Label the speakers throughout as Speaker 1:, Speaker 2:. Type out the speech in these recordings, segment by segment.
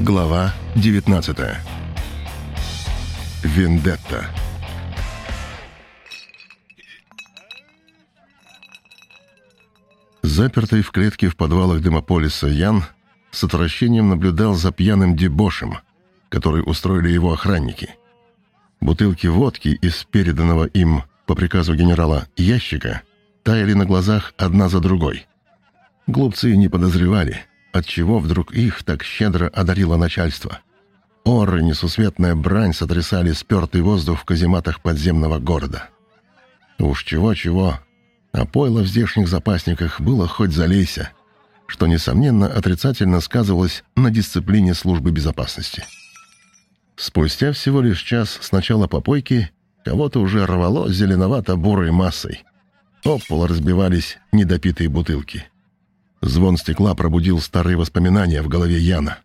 Speaker 1: Глава 19 Вендетта Запертый в клетке в подвалах Демополиса Ян с отвращением наблюдал за пьяным дебошем, который устроили его охранники. Бутылки водки из переданного им по приказу генерала ящика таяли на глазах одна за другой. Глупцы не подозревали — Отчего вдруг их так щедро одарило начальство? Оры, несусветная брань сотрясали спертый воздух в казематах подземного города. Уж чего-чего, а пойло в здешних запасниках было хоть залейся, что, несомненно, отрицательно сказывалось на дисциплине службы безопасности. Спустя всего лишь час с начала попойки кого-то уже рвало зеленовато-бурой массой. Об пол разбивались недопитые бутылки — Звон стекла пробудил старые воспоминания в голове Яна.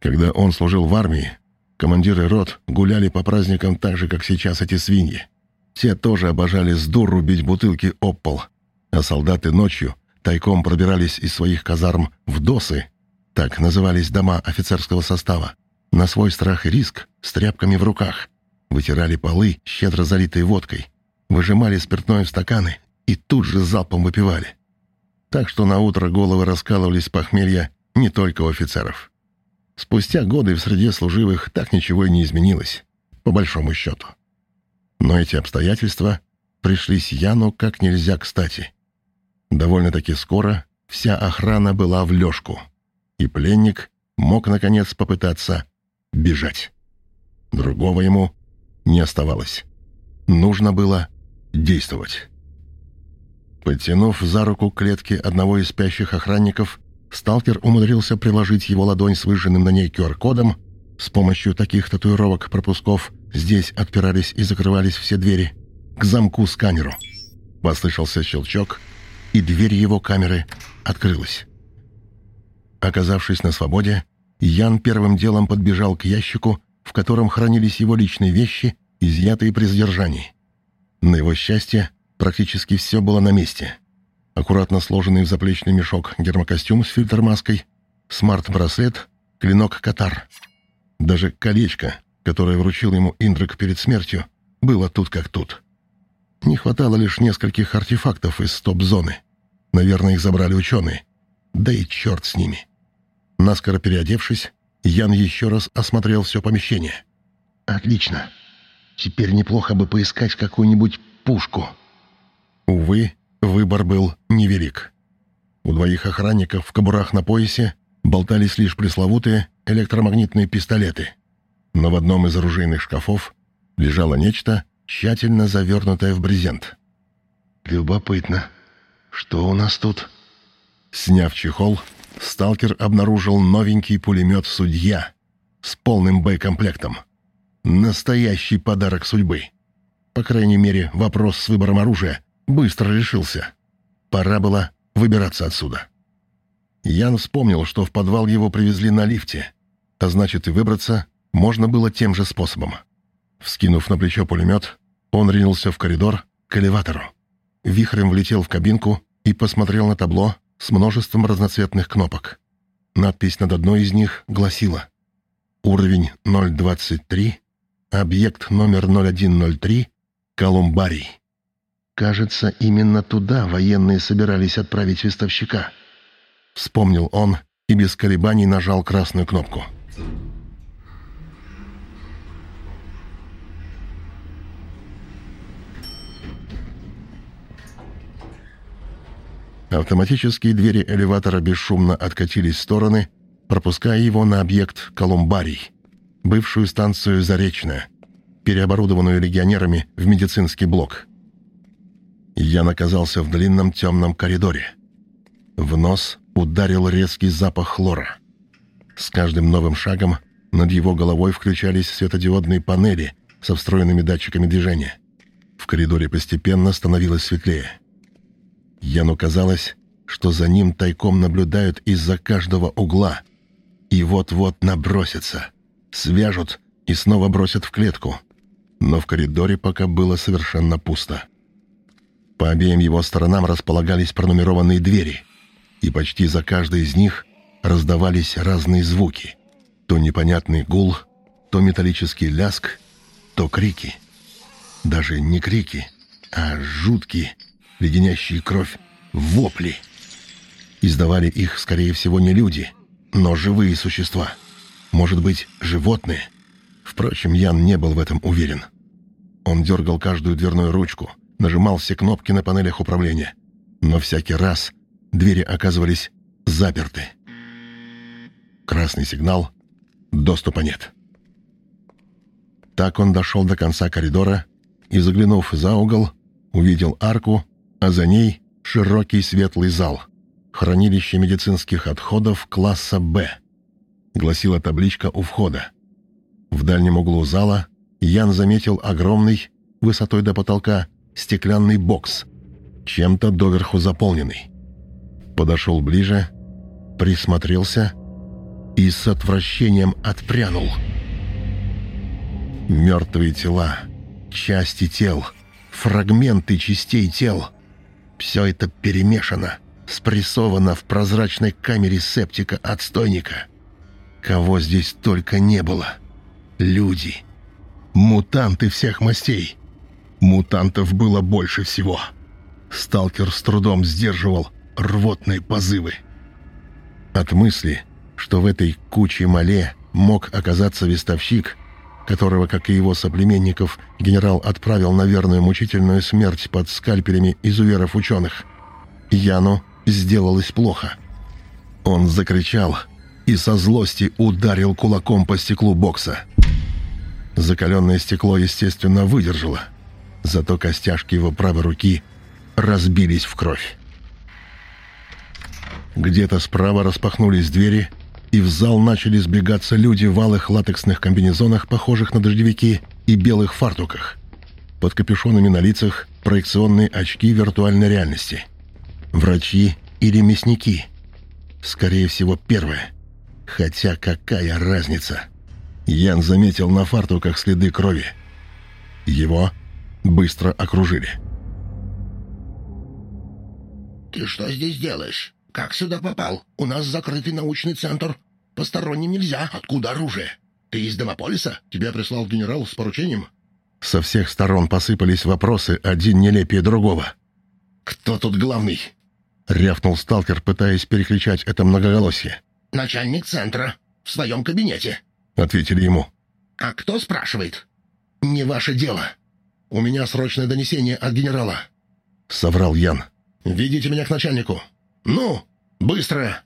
Speaker 1: Когда он служил в армии, командиры рот гуляли по праздникам так же, как сейчас эти свиньи. Те тоже обожали с дуру бить бутылки об пол, а солдаты ночью тайком пробирались из своих казарм в досы, так назывались дома офицерского состава, на свой страх и риск с тряпками в руках, вытирали полы, щедро залитые водкой, выжимали спиртное в стаканы и тут же залпом выпивали так что на утро головы раскалывались похмелья не только у офицеров. Спустя годы в среде служивых так ничего и не изменилось, по большому счету. Но эти обстоятельства пришлись Яну как нельзя кстати. Довольно-таки скоро вся охрана была в лёжку, и пленник мог, наконец, попытаться бежать. Другого ему не оставалось. Нужно было действовать. Подтянув за руку клетки одного из спящих охранников, сталкер умудрился приложить его ладонь с выжженным на ней QR-кодом. С помощью таких татуировок-пропусков здесь отпирались и закрывались все двери. К замку-сканеру. Послышался щелчок, и дверь его камеры открылась. Оказавшись на свободе, Ян первым делом подбежал к ящику, в котором хранились его личные вещи, изъятые при задержании. На его счастье, Практически все было на месте. Аккуратно сложенный в заплечный мешок гермокостюм с фильтр-маской, смарт-браслет, клинок «Катар». Даже колечко, которое вручил ему Индрик перед смертью, было тут как тут. Не хватало лишь нескольких артефактов из стоп-зоны. Наверное, их забрали ученые. Да и черт с ними. Наскоро переодевшись, Ян еще раз осмотрел все помещение. «Отлично. Теперь неплохо бы поискать какую-нибудь пушку». Увы, выбор был невелик. У двоих охранников в кобурах на поясе болтались лишь пресловутые электромагнитные пистолеты. Но в одном из оружейных шкафов лежало нечто, тщательно завернутое в брезент. «Любопытно. Что у нас тут?» Сняв чехол, сталкер обнаружил новенький пулемет «Судья» с полным боекомплектом. Настоящий подарок судьбы. По крайней мере, вопрос с выбором оружия быстро решился. Пора было выбираться отсюда. Ян вспомнил, что в подвал его привезли на лифте, а значит и выбраться можно было тем же способом. Вскинув на плечо пулемет, он ринулся в коридор к элеватору. Вихрем влетел в кабинку и посмотрел на табло с множеством разноцветных кнопок. Надпись над одной из них гласила «Уровень 023, объект номер 0103, Колумбарий». Кажется, именно туда военные собирались отправить вестовщика. Вспомнил он и без колебаний нажал красную кнопку. Автоматические двери элеватора бесшумно откатились в стороны, пропуская его на объект Колумбарий, бывшую станцию Заречная, переоборудованную легионерами в медицинский блок. Я оказался в длинном темном коридоре. В нос ударил резкий запах хлора. С каждым новым шагом над его головой включались светодиодные панели со встроенными датчиками движения. В коридоре постепенно становилось светлее. Яну казалось, что за ним тайком наблюдают из-за каждого угла. И вот-вот набросятся, свяжут и снова бросят в клетку. Но в коридоре пока было совершенно пусто. По обеим его сторонам располагались пронумерованные двери, и почти за каждой из них раздавались разные звуки. То непонятный гул, то металлический ляск, то крики. Даже не крики, а жуткие, леденящие кровь, вопли. Издавали их, скорее всего, не люди, но живые существа. Может быть, животные. Впрочем, Ян не был в этом уверен. Он дергал каждую дверную ручку, нажимал все кнопки на панелях управления. Но всякий раз двери оказывались заперты. Красный сигнал. Доступа нет. Так он дошел до конца коридора и, заглянув за угол, увидел арку, а за ней широкий светлый зал. Хранилище медицинских отходов класса «Б», гласила табличка у входа. В дальнем углу зала Ян заметил огромный, высотой до потолка, стеклянный бокс, чем-то доверху заполненный. Подошел ближе, присмотрелся и с отвращением отпрянул. Мертвые тела, части тел, фрагменты частей тел — все это перемешано, спрессовано в прозрачной камере септика-отстойника. Кого здесь только не было. Люди. Мутанты всех мастей. Мутантов было больше всего. Сталкер с трудом сдерживал рвотные позывы. От мысли, что в этой куче мале мог оказаться вестовщик, которого, как и его соплеменников, генерал отправил на верную мучительную смерть под скальпелями изуверов-ученых, Яну сделалось плохо. Он закричал и со злости ударил кулаком по стеклу бокса. Закаленное стекло, естественно, выдержало, зато костяшки его правой руки разбились в кровь. Где-то справа распахнулись двери, и в зал начали сбегаться люди в алых латексных комбинезонах, похожих на дождевики, и белых фартуках. Под капюшонами на лицах проекционные очки виртуальной реальности. Врачи или мясники. Скорее всего, первое. Хотя какая разница? Ян заметил на фартуках следы крови. Его быстро окружили.
Speaker 2: «Ты что здесь делаешь? Как сюда попал? У нас закрытый научный центр. Посторонним нельзя. Откуда оружие? Ты из Демополиса? Тебя прислал генерал с поручением?»
Speaker 1: Со всех сторон посыпались вопросы, один нелепее другого.
Speaker 2: «Кто тут главный?»
Speaker 1: — рявкнул сталкер, пытаясь перекричать это многоголосие.
Speaker 2: «Начальник центра. В своем кабинете», —
Speaker 1: ответили ему.
Speaker 2: «А кто спрашивает?» «Не ваше дело. У меня срочное донесение от генерала», —
Speaker 1: соврал Ян.
Speaker 2: «Ведите меня к начальнику. Ну, быстро!»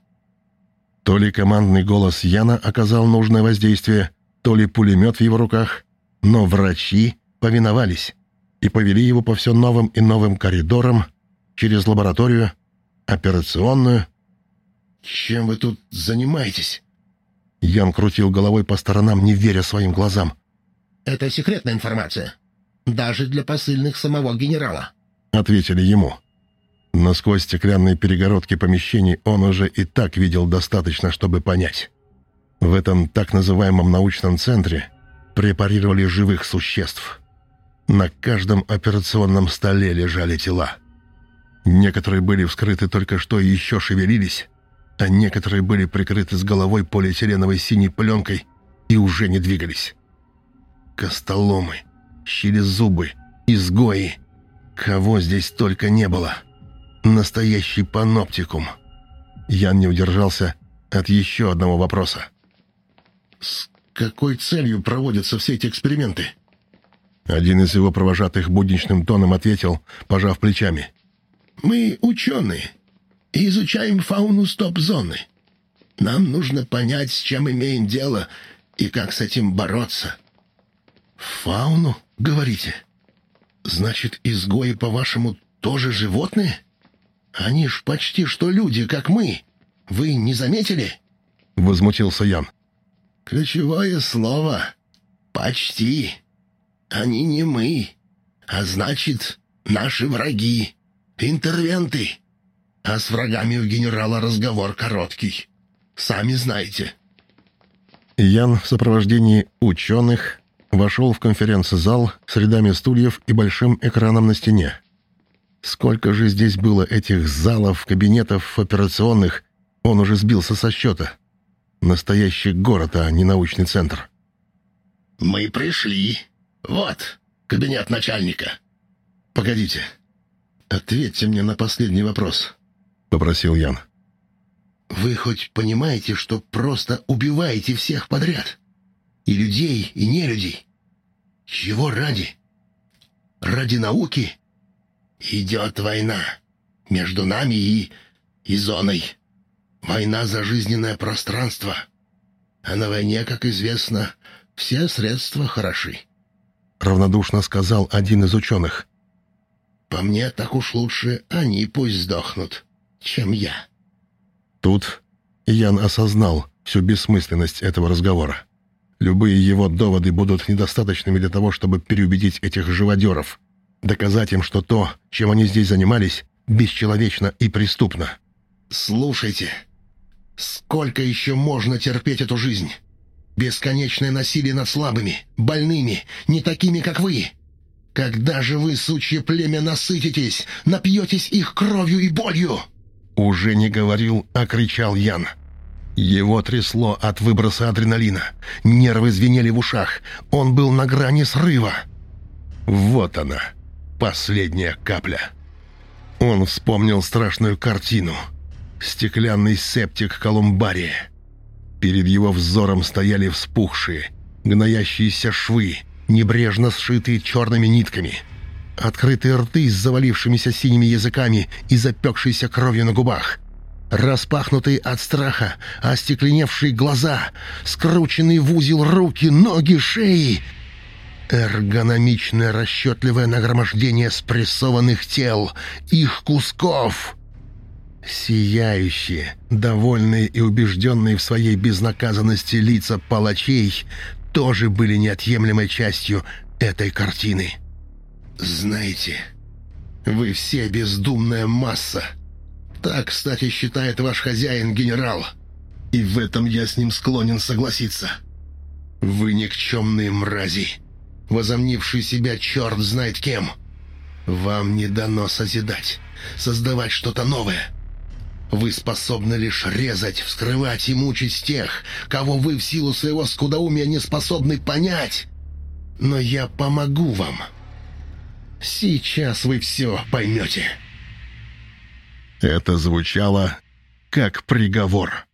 Speaker 1: То ли командный голос Яна оказал нужное воздействие, то ли пулемет в его руках, но врачи повиновались и повели его по все новым и новым коридорам, через лабораторию, операционную.
Speaker 2: «Чем вы тут занимаетесь?»
Speaker 1: Ян крутил головой по сторонам, не веря своим глазам.
Speaker 2: «Это секретная информация. Даже для посыльных самого генерала», —
Speaker 1: ответили ему. Но сквозь стеклянные перегородки помещений он уже и так видел достаточно, чтобы понять. В этом так называемом научном центре препарировали живых существ. На каждом операционном столе лежали тела. Некоторые были вскрыты только что и еще шевелились, а некоторые были прикрыты с головой полиэтиленовой синей пленкой и уже не двигались. Костоломы, щелезубы, изгои. Кого здесь только не было. Настоящий паноптикум. Ян не удержался от еще одного вопроса.
Speaker 2: «С какой целью проводятся все эти эксперименты?»
Speaker 1: Один из его провожатых будничным тоном ответил, пожав плечами.
Speaker 2: «Мы ученые и изучаем фауну стоп-зоны. Нам нужно понять, с чем имеем дело и как с этим бороться».
Speaker 1: «Фауну, говорите? Значит, изгои, по-вашему, тоже животные? Они ж почти что люди, как мы. Вы не заметили?» Возмутился Ян.
Speaker 2: «Ключевое слово — почти. Они не мы, а значит, наши враги, интервенты. А с врагами у генерала разговор короткий. Сами знаете».
Speaker 1: Ян в сопровождении ученых вошел в конференц-зал с рядами стульев и большим экраном на стене. Сколько же здесь было этих залов, кабинетов, операционных, он уже сбился со счета. Настоящий город, а не научный центр.
Speaker 2: «Мы пришли. Вот, кабинет начальника».
Speaker 1: «Погодите. Ответьте мне на последний вопрос», — попросил Ян.
Speaker 2: «Вы хоть понимаете, что просто убиваете всех подряд? И людей, и нелюдей? Чего ради? Ради науки? Идет война между нами и... и зоной. Война за жизненное пространство. А на войне, как известно, все средства хороши.
Speaker 1: Равнодушно сказал один из ученых.
Speaker 2: По мне, так уж лучше они пусть сдохнут, чем я.
Speaker 1: Тут Ян осознал всю бессмысленность этого разговора. Любые его доводы будут недостаточными для того, чтобы переубедить этих живодеров, доказать им, что то, чем они здесь занимались, бесчеловечно и преступно.
Speaker 2: «Слушайте, сколько еще можно терпеть эту жизнь? Бесконечное насилие над слабыми, больными, не такими, как вы. Когда же вы, сучье племя, насытитесь, напьетесь их кровью и болью?»
Speaker 1: Уже не говорил, а кричал Ян. Его трясло от выброса адреналина. Нервы звенели в ушах. Он был на грани срыва. Вот она, последняя капля. Он вспомнил страшную картину. Стеклянный септик Колумбария. Перед его взором стояли вспухшие, гноящиеся швы, небрежно сшитые черными нитками. Открытые рты с завалившимися синими языками и запекшейся кровью на губах — Распахнутые от страха, остекленевшие глаза, скрученные в узел руки, ноги, шеи. Эргономичное расчетливое нагромождение спрессованных тел, их кусков. Сияющие, довольные и убежденные в своей безнаказанности лица палачей тоже были неотъемлемой частью этой картины. «Знаете, вы все бездумная масса», так, кстати, считает ваш хозяин-генерал. И в этом я с ним склонен согласиться. Вы никчемные мрази, возомнившие себя черт знает кем. Вам не дано созидать, создавать что-то новое. Вы способны лишь резать, вскрывать и мучить тех, кого вы в силу своего скудоумия не способны понять. Но я помогу вам. Сейчас вы все поймете». Это звучало как приговор.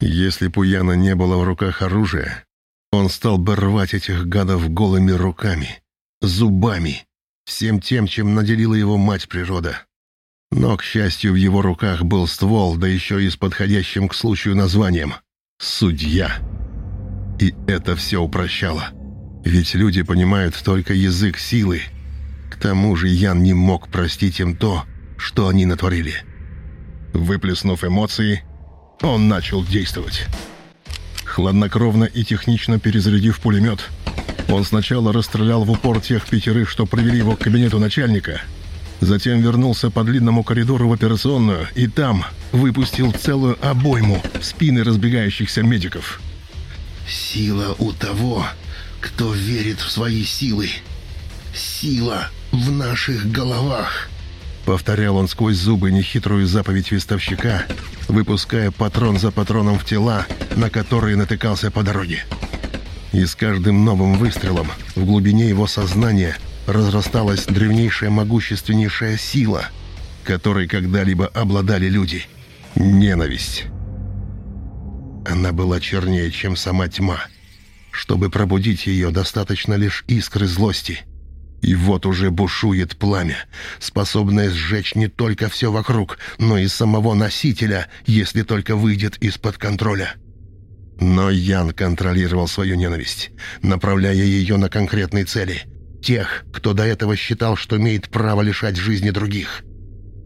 Speaker 1: Если б у Яна не было в руках оружия, он стал бы рвать этих гадов голыми руками, зубами, всем тем, чем наделила его мать природа. Но, к счастью, в его руках был ствол, да еще и с подходящим к случаю названием «Судья». И это все упрощало. Ведь люди понимают только язык силы. К тому же Ян не мог простить им то, что они натворили. Выплеснув эмоции, он начал действовать. Хладнокровно и технично перезарядив пулемет, он сначала расстрелял в упор тех пятерых, что привели его к кабинету начальника, затем вернулся по длинному коридору в операционную и там выпустил целую обойму в спины разбегающихся медиков. «Сила у того, кто верит в свои силы. Сила в наших головах». Повторял он сквозь зубы нехитрую заповедь вестовщика, выпуская патрон за патроном в тела, на которые натыкался по дороге. И с каждым новым выстрелом в глубине его сознания разрасталась древнейшая могущественнейшая сила, которой когда-либо обладали люди — ненависть. Она была чернее, чем сама тьма. Чтобы пробудить ее, достаточно лишь искры злости — и вот уже бушует пламя, способное сжечь не только все вокруг, но и самого носителя, если только выйдет из-под контроля. Но Ян контролировал свою ненависть, направляя ее на конкретные цели. Тех, кто до этого считал, что имеет право лишать жизни других.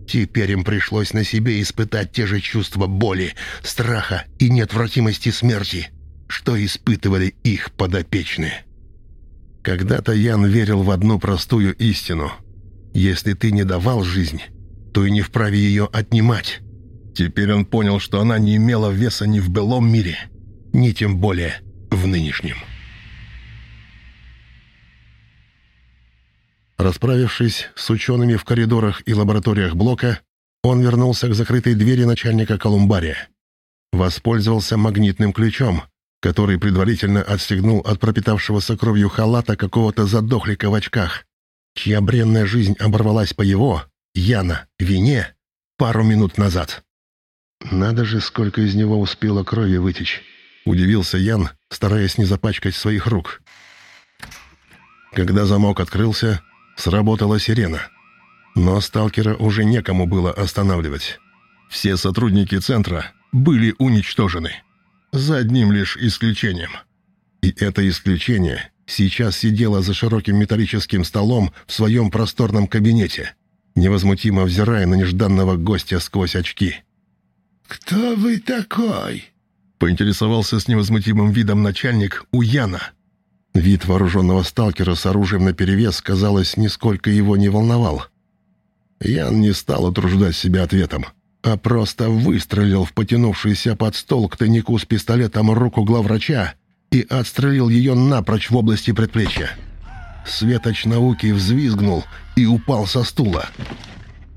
Speaker 1: Теперь им пришлось на себе испытать те же чувства боли, страха и неотвратимости смерти, что испытывали их подопечные. Когда-то Ян верил в одну простую истину. Если ты не давал жизнь, то и не вправе ее отнимать. Теперь он понял, что она не имела веса ни в былом мире, ни тем более в нынешнем. Расправившись с учеными в коридорах и лабораториях блока, он вернулся к закрытой двери начальника Колумбария. воспользовался магнитным ключом, который предварительно отстегнул от пропитавшегося кровью халата какого-то задохлика в очках, чья бренная жизнь оборвалась по его, Яна, вине пару минут назад. «Надо же, сколько из него успело крови вытечь», — удивился Ян, стараясь не запачкать своих рук. Когда замок открылся, сработала сирена. Но сталкера уже некому было останавливать. Все сотрудники центра были уничтожены. За одним лишь исключением. И это исключение сейчас сидело за широким металлическим столом в своем просторном кабинете, невозмутимо взирая на нежданного гостя сквозь очки.
Speaker 2: «Кто вы такой?»
Speaker 1: — поинтересовался с невозмутимым видом начальник у Яна. Вид вооруженного сталкера с оружием наперевес, казалось, нисколько его не волновал. Ян не стал утруждать себя ответом а просто выстрелил в потянувшийся под стол к тайнику с пистолетом руку главврача и отстрелил ее напрочь в области предплечья. Светоч науки взвизгнул и упал со стула.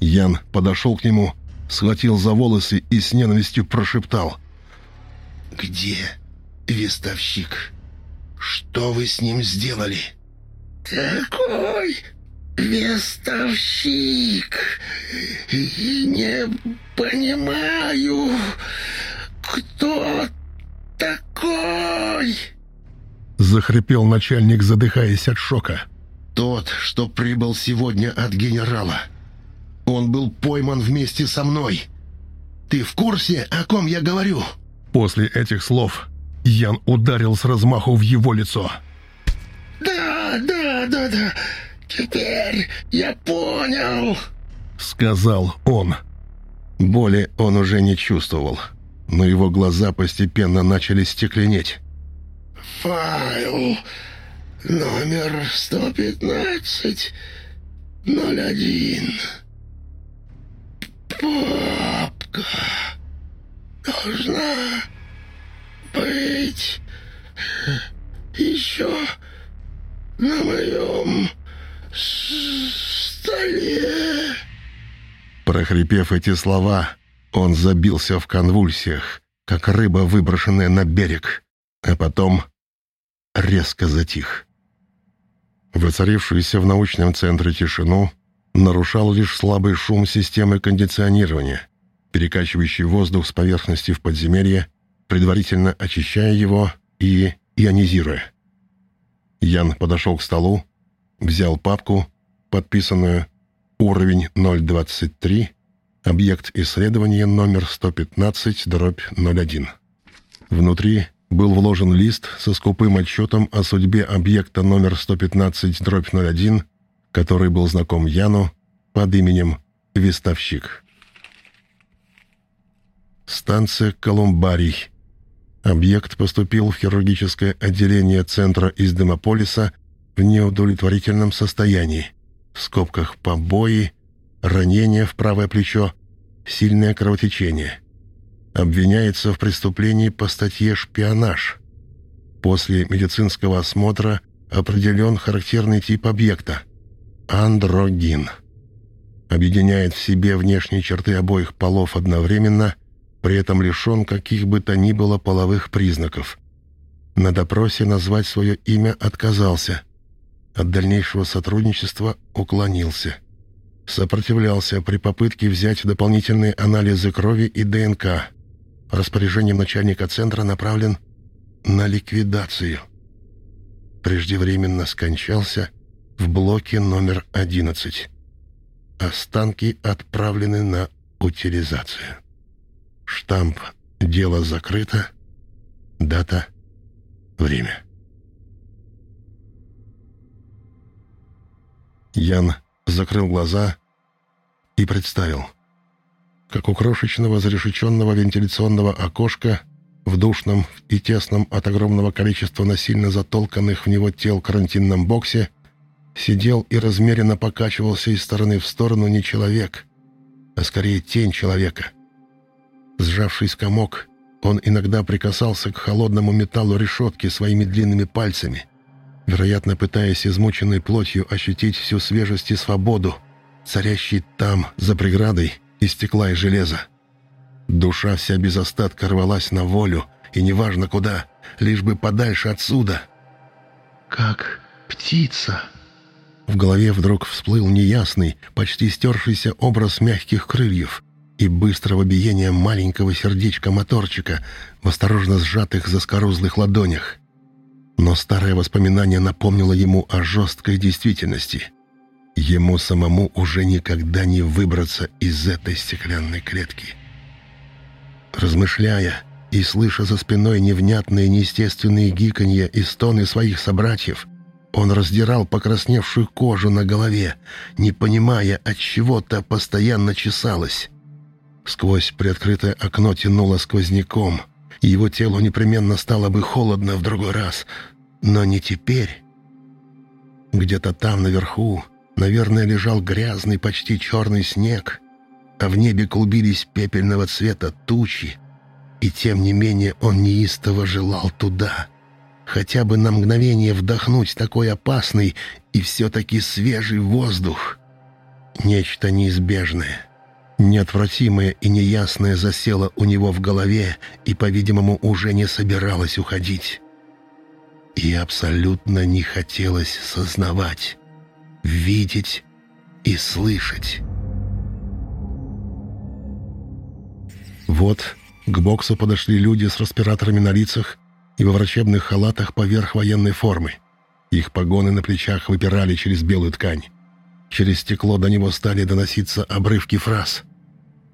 Speaker 1: Ян подошел к нему, схватил за волосы и с ненавистью прошептал.
Speaker 2: «Где вестовщик? Что вы с ним сделали?» «Какой вестовщик? Не понимаю, кто такой?»
Speaker 1: Захрипел начальник, задыхаясь от шока.
Speaker 2: «Тот, что прибыл сегодня от генерала. Он был пойман вместе со мной. Ты в курсе, о ком я говорю?»
Speaker 1: После этих слов Ян ударил с размаху в его лицо.
Speaker 2: «Да, да, да, да, теперь я понял», —
Speaker 1: сказал он. Боли он уже не чувствовал, но его глаза постепенно начали стекленеть.
Speaker 2: «Файл номер 115-01. Папка должна быть еще на моем столе».
Speaker 1: Прохрипев эти слова, он забился в конвульсиях, как рыба, выброшенная на берег, а потом резко затих. Воцарившуюся в научном центре тишину нарушал лишь слабый шум системы кондиционирования, перекачивающий воздух с поверхности в подземелье, предварительно очищая его и ионизируя. Ян подошел к столу, взял папку, подписанную Уровень 023. Объект исследования номер 115-01. Внутри был вложен лист со скупым отчетом о судьбе объекта номер 115-01, который был знаком Яну под именем Вестовщик. Станция Колумбарий. Объект поступил в хирургическое отделение центра из Демополиса в неудовлетворительном состоянии в скобках побои, ранение в правое плечо, сильное кровотечение. Обвиняется в преступлении по статье «Шпионаж». После медицинского осмотра определен характерный тип объекта – андрогин. Объединяет в себе внешние черты обоих полов одновременно, при этом лишен каких бы то ни было половых признаков. На допросе назвать свое имя отказался – от дальнейшего сотрудничества уклонился. Сопротивлялся при попытке взять дополнительные анализы крови и ДНК. Распоряжением начальника центра направлен на ликвидацию. Преждевременно скончался в блоке номер 11. Останки отправлены на утилизацию. Штамп «Дело закрыто». Дата. Время. Ян закрыл глаза и представил, как у крошечного зарешеченного вентиляционного окошка в душном и тесном от огромного количества насильно затолканных в него тел карантинном боксе сидел и размеренно покачивался из стороны в сторону не человек, а скорее тень человека. Сжавшись комок, он иногда прикасался к холодному металлу решетки своими длинными пальцами — вероятно, пытаясь измученной плотью ощутить всю свежесть и свободу, царящий там, за преградой, из стекла и железа. Душа вся без остатка рвалась на волю, и неважно куда, лишь бы подальше отсюда.
Speaker 2: «Как птица!»
Speaker 1: В голове вдруг всплыл неясный, почти стершийся образ мягких крыльев и быстрого биения маленького сердечка моторчика в осторожно сжатых заскорузлых ладонях. Но старое воспоминание напомнило ему о жесткой действительности. Ему самому уже никогда не выбраться из этой стеклянной клетки. Размышляя и слыша за спиной невнятные неестественные гиканья и стоны своих собратьев, он раздирал покрасневшую кожу на голове, не понимая, от чего-то постоянно чесалось. Сквозь приоткрытое окно тянуло сквозняком — его телу непременно стало бы холодно в другой раз, но не теперь. Где-то там, наверху, наверное, лежал грязный, почти черный снег, а в небе клубились пепельного цвета тучи, и тем не менее он неистово желал туда, хотя бы на мгновение вдохнуть такой опасный и все-таки свежий воздух. Нечто неизбежное, Неотвратимое и неясное засело у него в голове и, по-видимому, уже не собиралось уходить. И абсолютно не хотелось сознавать, видеть и слышать. Вот к боксу подошли люди с респираторами на лицах и во врачебных халатах поверх военной формы. Их погоны на плечах выпирали через белую ткань. Через стекло до него стали доноситься обрывки фраз.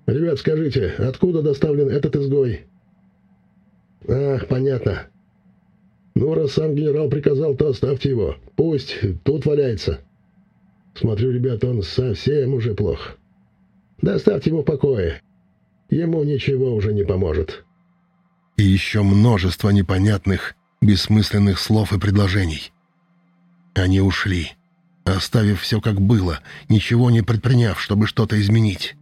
Speaker 3: «Ребят, скажите, откуда доставлен этот изгой?» «Ах, понятно. Ну, раз сам генерал приказал, то оставьте его. Пусть тут валяется. Смотрю, ребят, он совсем уже плох. Доставьте его в покое. Ему ничего уже не поможет».
Speaker 1: И еще множество непонятных, бессмысленных слов и предложений. Они ушли, оставив все как было, ничего не предприняв, чтобы что-то изменить.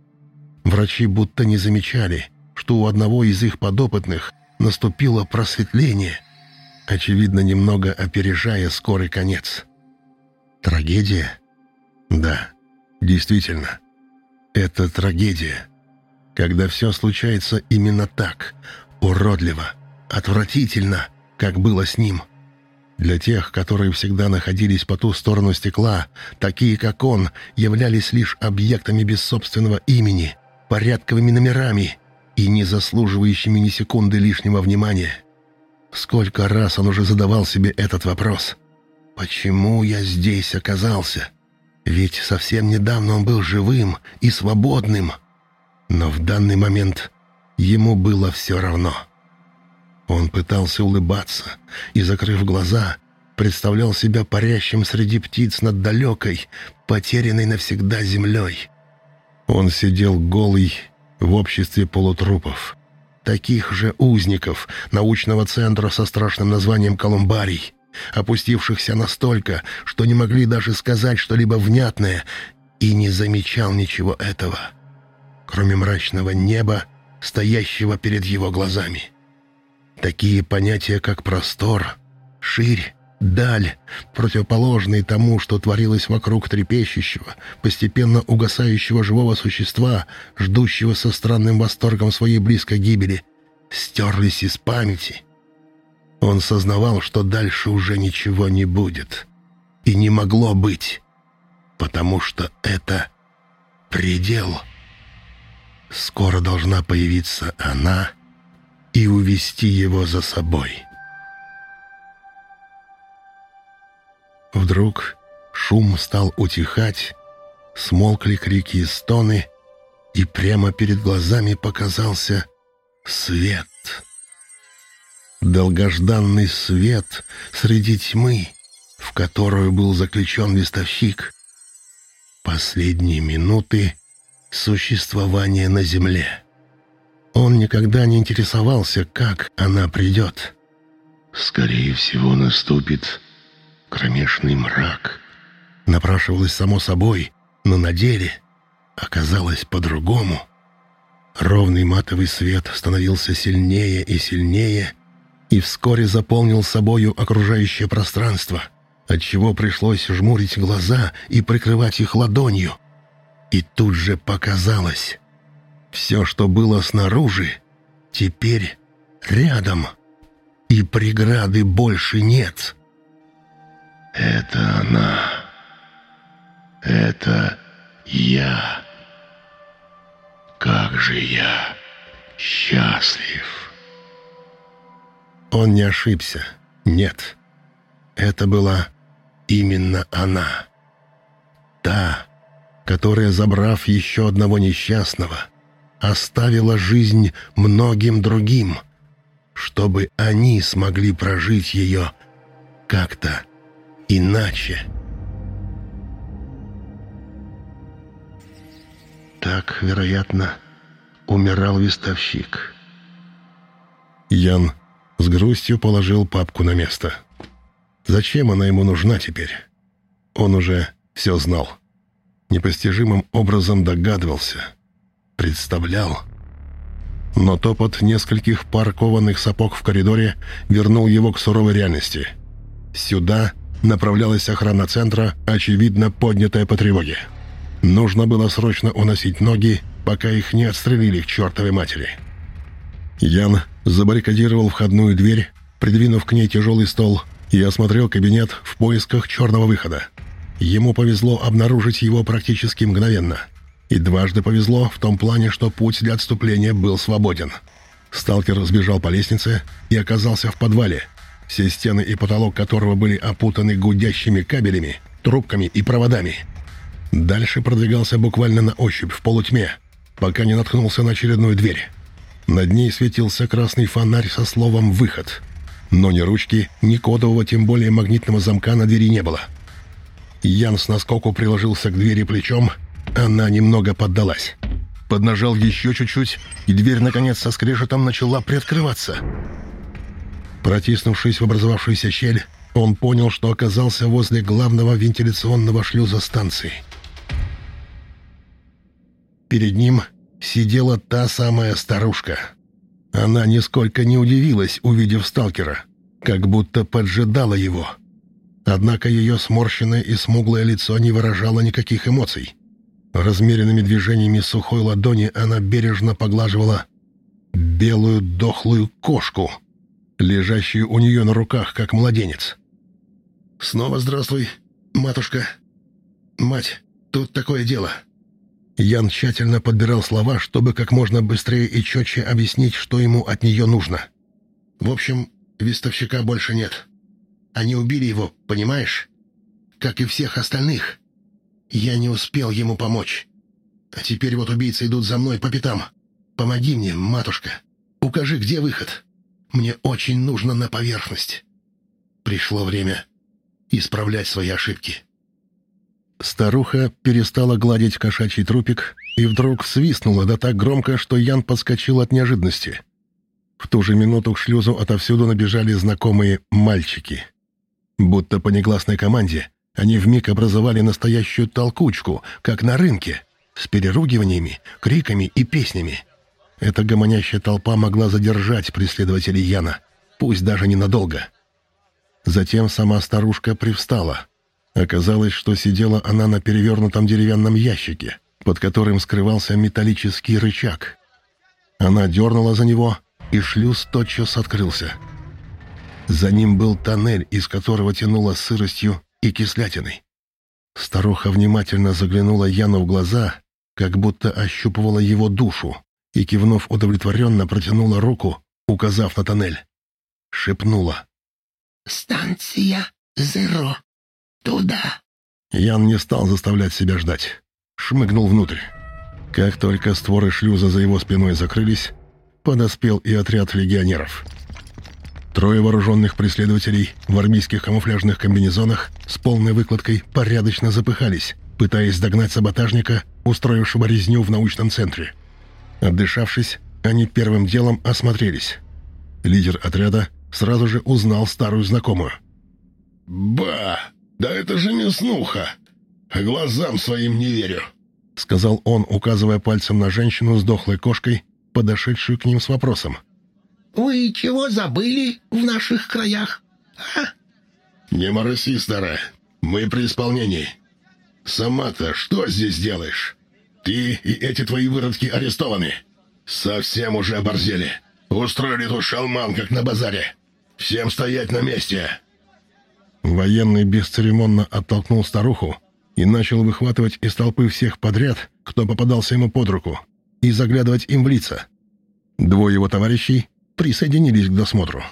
Speaker 1: Врачи будто не замечали, что у одного из их подопытных наступило просветление, очевидно, немного опережая скорый конец. Трагедия? Да, действительно. Это трагедия. Когда все случается именно так, уродливо, отвратительно, как было с ним. Для тех, которые всегда находились по ту сторону стекла, такие как он, являлись лишь объектами без собственного имени, порядковыми номерами и не заслуживающими ни секунды лишнего внимания. Сколько раз он уже задавал себе этот вопрос. «Почему я здесь оказался? Ведь совсем недавно он был живым и свободным». Но в данный момент ему было все равно. Он пытался улыбаться и, закрыв глаза, представлял себя парящим среди птиц над далекой, потерянной навсегда землей. Он сидел голый в обществе полутрупов. Таких же узников научного центра со страшным названием «Колумбарий», опустившихся настолько, что не могли даже сказать что-либо внятное, и не замечал ничего этого, кроме мрачного неба, стоящего перед его глазами. Такие понятия, как простор, ширь, даль, противоположные тому, что творилось вокруг трепещущего, постепенно угасающего живого существа, ждущего со странным восторгом своей близкой гибели, стерлись из памяти. Он сознавал, что дальше уже ничего не будет. И не могло быть, потому что это предел. Скоро должна появиться она и увести его за собой». Вдруг шум стал утихать, смолкли крики и стоны, и прямо перед глазами показался свет. Долгожданный свет среди тьмы, в которую был заключен вестовщик. Последние минуты существования на земле. Он никогда не интересовался, как она придет.
Speaker 2: «Скорее всего, наступит Кромешный мрак.
Speaker 1: Напрашивалось само собой, но на деле оказалось по-другому. Ровный матовый свет становился сильнее и сильнее, и вскоре заполнил собою окружающее пространство, отчего пришлось жмурить глаза и прикрывать их ладонью. И тут же показалось.
Speaker 2: Все, что было снаружи, теперь рядом, и преграды больше нет.
Speaker 3: Это она. Это я. Как же я счастлив.
Speaker 2: Он не ошибся. Нет. Это была именно она. Та, которая, забрав еще одного несчастного, оставила жизнь многим другим, чтобы они смогли прожить ее как-то иначе. Так, вероятно, умирал вестовщик. Ян с грустью положил папку на место. Зачем она ему нужна теперь? Он уже все знал. Непостижимым образом догадывался. Представлял. Но топот нескольких пар кованых сапог в коридоре вернул его к суровой реальности. Сюда направлялась охрана центра, очевидно поднятая по тревоге. Нужно было срочно уносить ноги, пока их не отстрелили к чертовой матери. Ян забаррикадировал входную дверь, придвинув к ней тяжелый стол, и осмотрел кабинет в поисках черного выхода. Ему повезло обнаружить его практически мгновенно. И дважды повезло в том плане, что путь для отступления был свободен. Сталкер сбежал по лестнице и оказался в подвале, все стены и потолок которого были опутаны гудящими кабелями, трубками и проводами. Дальше продвигался буквально на ощупь в полутьме, пока не наткнулся на очередную дверь. Над ней светился красный фонарь со словом «Выход». Но ни ручки, ни кодового, тем более магнитного замка на двери не было. Ян с наскоку приложился к двери плечом, она немного поддалась. Поднажал еще чуть-чуть, и дверь, наконец, со скрежетом начала приоткрываться. Протиснувшись в образовавшуюся щель, он понял, что оказался возле главного вентиляционного шлюза станции. Перед ним сидела та самая старушка. Она нисколько не удивилась, увидев сталкера, как будто поджидала его. Однако ее сморщенное и смуглое лицо не выражало никаких эмоций. Размеренными движениями сухой ладони она бережно поглаживала белую дохлую кошку, лежащую у нее на руках, как младенец. «Снова здравствуй, матушка. Мать, тут такое дело». Ян тщательно подбирал слова, чтобы как можно быстрее и четче объяснить, что ему от нее нужно. «В общем, вестовщика больше нет. Они убили его, понимаешь? Как и всех остальных. Я не успел ему помочь. А теперь вот убийцы идут за мной по пятам. Помоги мне, матушка. Укажи, где выход. Мне очень нужно на поверхность. Пришло время исправлять свои ошибки». Старуха перестала гладить кошачий трупик и вдруг свистнула, да так громко, что Ян подскочил от неожиданности. В ту же минуту к шлюзу отовсюду набежали знакомые «мальчики». Будто по негласной команде они вмиг образовали настоящую толкучку, как на рынке, с переругиваниями, криками и песнями. Эта гомонящая толпа могла задержать преследователей Яна, пусть даже ненадолго. Затем сама старушка привстала — Оказалось, что сидела она на перевернутом деревянном ящике, под которым скрывался металлический рычаг. Она дернула за него, и шлюз тотчас открылся. За ним был тоннель, из которого тянуло сыростью и кислятиной. Старуха внимательно заглянула Яну в глаза, как будто ощупывала его душу, и, кивнув удовлетворенно, протянула руку, указав на тоннель. Шепнула.
Speaker 4: «Станция Зеро». Туда!»
Speaker 2: Ян не стал заставлять себя ждать. Шмыгнул внутрь. Как только створы шлюза за его спиной закрылись, подоспел и отряд легионеров. Трое вооруженных преследователей в армейских камуфляжных комбинезонах с полной выкладкой порядочно запыхались, пытаясь догнать саботажника, устроившего резню в научном центре. Отдышавшись, они первым делом осмотрелись. Лидер отряда сразу же узнал старую знакомую.
Speaker 3: «Ба! «Да это же мяснуха! Глазам своим не верю!»
Speaker 2: — сказал он, указывая пальцем на женщину с дохлой кошкой, подошедшую к ним с вопросом.
Speaker 4: «Вы чего забыли в наших краях, а?»
Speaker 3: «Не мороси, старая, мы при исполнении. Сама-то что здесь делаешь?»
Speaker 2: Ты и эти твои выродки арестованы. Совсем уже оборзели. Устроили тут шалман, как на базаре. Всем стоять на месте!»
Speaker 1: Военный бесцеремонно оттолкнул старуху и начал выхватывать из толпы всех подряд, кто попадался ему под руку, и заглядывать им в лица. Двое его товарищей присоединились к досмотру.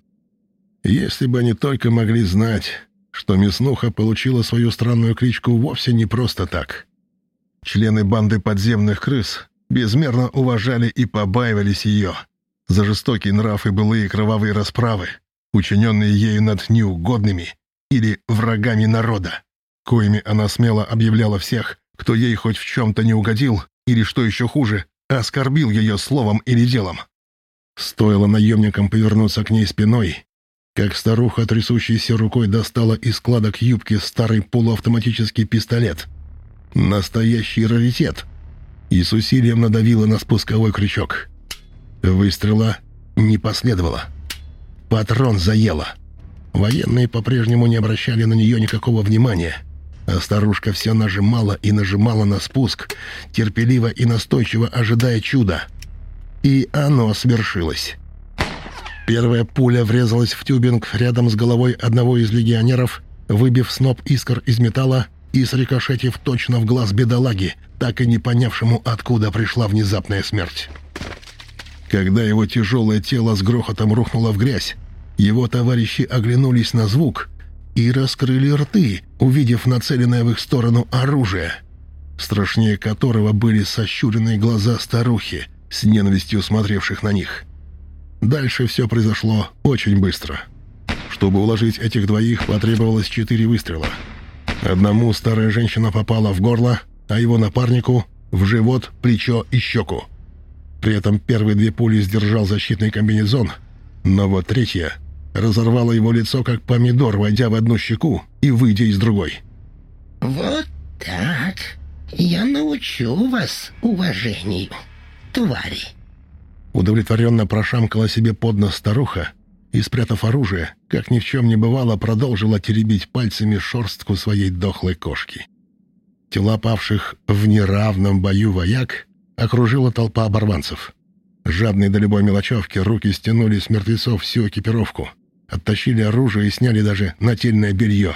Speaker 1: Если бы они только могли знать, что Мяснуха получила свою странную кличку вовсе не просто так. Члены банды подземных крыс безмерно уважали и побаивались ее за жестокий нрав и былые кровавые расправы, учиненные ею над неугодными или врагами народа, коими она смело объявляла всех, кто ей хоть в чем-то не угодил или, что еще хуже, оскорбил ее словом или делом. Стоило наемникам повернуться к ней спиной, как старуха, трясущейся рукой, достала из складок юбки старый полуавтоматический пистолет. Настоящий раритет. И с усилием надавила на спусковой крючок. Выстрела не последовало. Патрон заело. Военные по-прежнему не обращали на нее никакого внимания. А старушка все нажимала и нажимала на спуск, терпеливо и настойчиво ожидая чуда. И оно свершилось. Первая пуля врезалась в тюбинг рядом с головой одного из легионеров, выбив сноп искр из металла и срикошетив точно в глаз бедолаги, так и не понявшему, откуда пришла внезапная смерть. Когда его тяжелое тело с грохотом рухнуло в грязь, его товарищи оглянулись на звук и раскрыли рты, увидев нацеленное в их сторону оружие, страшнее которого были сощуренные глаза старухи, с ненавистью смотревших на них. Дальше все произошло очень быстро. Чтобы уложить этих двоих, потребовалось четыре выстрела. Одному старая женщина попала в горло, а его напарнику — в живот, плечо и щеку. При этом первые две пули сдержал защитный комбинезон, но вот третья разорвала его лицо, как помидор, войдя в одну щеку и выйдя из другой.
Speaker 4: «Вот так. Я научу вас уважению, твари».
Speaker 1: Удовлетворенно прошамкала себе под нос старуха и, спрятав оружие, как ни в чем не бывало, продолжила теребить пальцами шорстку своей дохлой кошки. Тела павших в неравном бою вояк окружила толпа оборванцев. Жадные до любой мелочевки руки стянули с мертвецов всю экипировку, оттащили оружие и сняли даже нательное белье.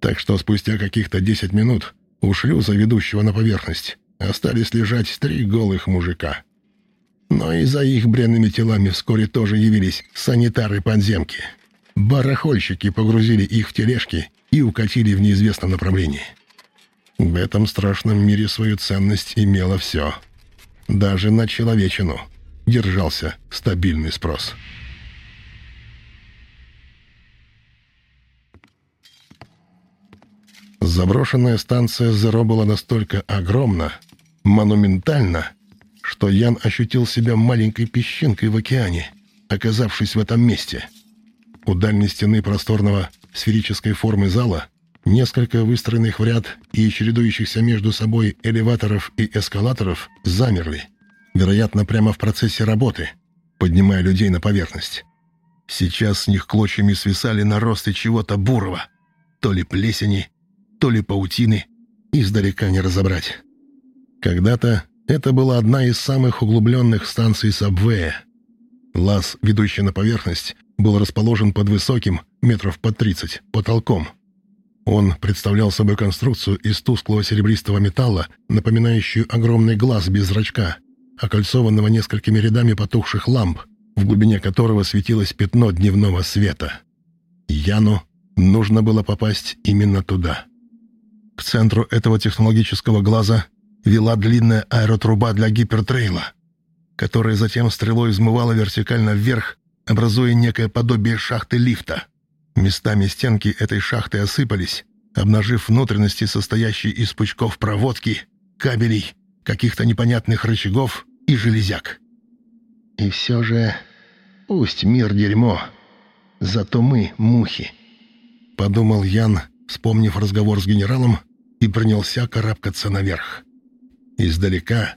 Speaker 1: Так что спустя каких-то десять минут у шлюза, ведущего на поверхность, остались лежать три голых мужика. Но и за их бренными телами вскоре тоже явились санитары подземки. Барахольщики погрузили их в тележки и укатили в неизвестном направлении. В этом страшном мире свою ценность имело все — даже на человечину держался стабильный спрос. Заброшенная станция Зеро была настолько огромна, монументальна, что Ян ощутил себя маленькой песчинкой в океане, оказавшись в этом месте. У дальней стены просторного сферической формы зала Несколько выстроенных в ряд и чередующихся между собой элеваторов и эскалаторов замерли, вероятно, прямо в процессе работы, поднимая людей на поверхность. Сейчас с них клочьями свисали наросты чего-то бурого, то ли плесени, то ли паутины, издалека не разобрать. Когда-то это была одна из самых углубленных станций Сабвея. Лаз, ведущий на поверхность, был расположен под высоким, метров под 30, потолком — он представлял собой конструкцию из тусклого серебристого металла, напоминающую огромный глаз без зрачка, окольцованного несколькими рядами потухших ламп, в глубине которого светилось пятно дневного света. Яну нужно было попасть именно туда. К центру этого технологического глаза вела длинная аэротруба для гипертрейла, которая затем стрелой взмывала вертикально вверх, образуя некое подобие шахты лифта. Местами стенки этой шахты осыпались, обнажив внутренности, состоящие из пучков проводки, кабелей, каких-то непонятных рычагов и железяк. И все же, пусть мир дерьмо, зато мы мухи, подумал Ян, вспомнив разговор с генералом, и принялся карабкаться наверх. Издалека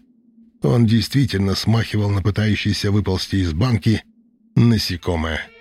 Speaker 1: он действительно смахивал на пытающийся выползти из банки насекомое.